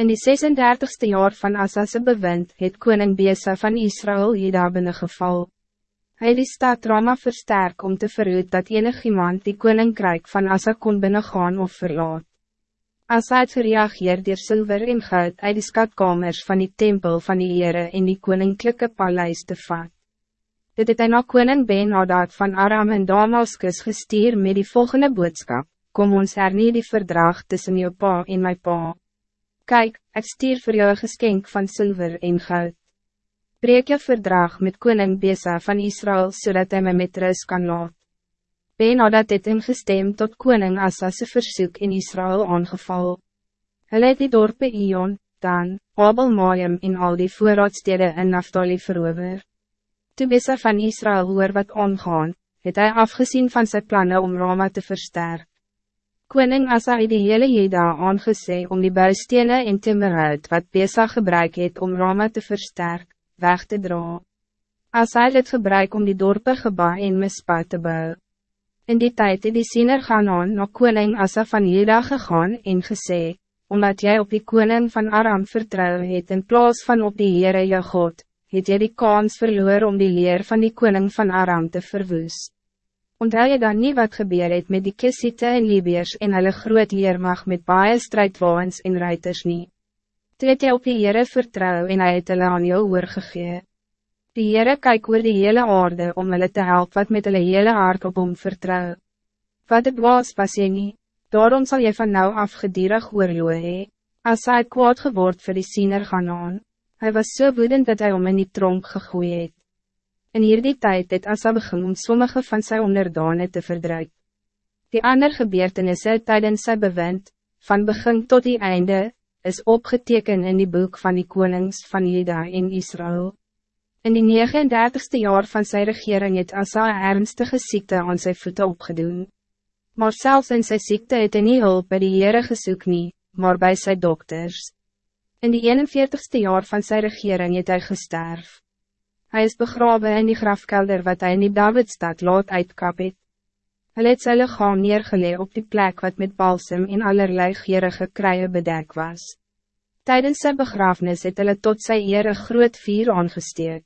In die 36ste jaar van Asase bewind het koning Besa van Israël Jeda geval. Hij het die stad Rama versterk om te verhoed dat enig iemand die koninkrijk van Asa kon binnengaan of verlaat. Asa het gereageer dier zilver en goud uit die skatkamers van die tempel van die Heere in die koninklijke paleis te vat. Dit het hy na koning Ben-Hadad van Aram en Damaskus gestuur met die volgende boodskap, kom ons hernie die verdrag tussen jou pa en my pa. Kijk, ik stier voor jou een geschenk van zilver en goud. Breek je verdrag met koning Besa van Israël, zodat hij mij met rust kan laat. Ben nadat dit ingestemd tot koning Assa's verzoek in Israël aangeval. Hij het die dorpe Ion, Dan, Abel Maim en al die voorraadstede in Naftali verover. Toe Besa van Israël hoor wat aangaan, het hij afgezien van zijn plannen om Roma te versterken. Koning Asa het die hele Jeda aangesê om die buistene en timmerhout wat Besa gebruik het om Rama te versterken, weg te dra. Asa het het gebruik om die dorpe geba en mispa te bou. In die tijd het die siener gaan aan na koning Asa van Jeda gegaan en gesê, omdat jij op die koning van Aram vertrouw het in plaas van op die Heere jou God, het jy die kans verloor om die leer van die koning van Aram te verwoesten. Onthou je dan niet wat gebeur het met die Kissite en Libiërs en hulle groot leermag met baie strijdwaans en ruiters nie. Toe het jy op die Heere vertrouw en hy het hulle aan jou oorgegee. Die Heere kyk oor die hele aarde om hulle te helpen wat met hulle hele hart op hom vertrouw. Wat het was pas jy nie, daarom zal je van nou af gedierig oorloe hee, as hy kwaad geword vir die siener gaan aan. Hy was so woedend dat hij om in die tronk gegooi het. In hierdie tijd het Asa begin om sommige van zijn onderdane te verdrukken. Die ander gebeurtenisse tijdens sy bewind, van begin tot die einde, is opgeteken in die boek van die konings van Juda in Israël. In die 39ste jaar van zijn regering het Asa een ernstige ziekte aan zijn voeten opgedoen. Maar zelfs in zijn ziekte het hy nie hulp by die Heere gesoek nie, maar bij zijn dokters. In die 41ste jaar van zijn regering het hy gesterf. Hij is begraven in die grafkelder wat hij in die Davidstad laat uitkap het. Hy het sy lichaam neergelee op die plek wat met balsem en allerlei gierige kruie bedek was. Tijdens zijn begrafenis het hulle tot sy eer een groot vier aangesteek.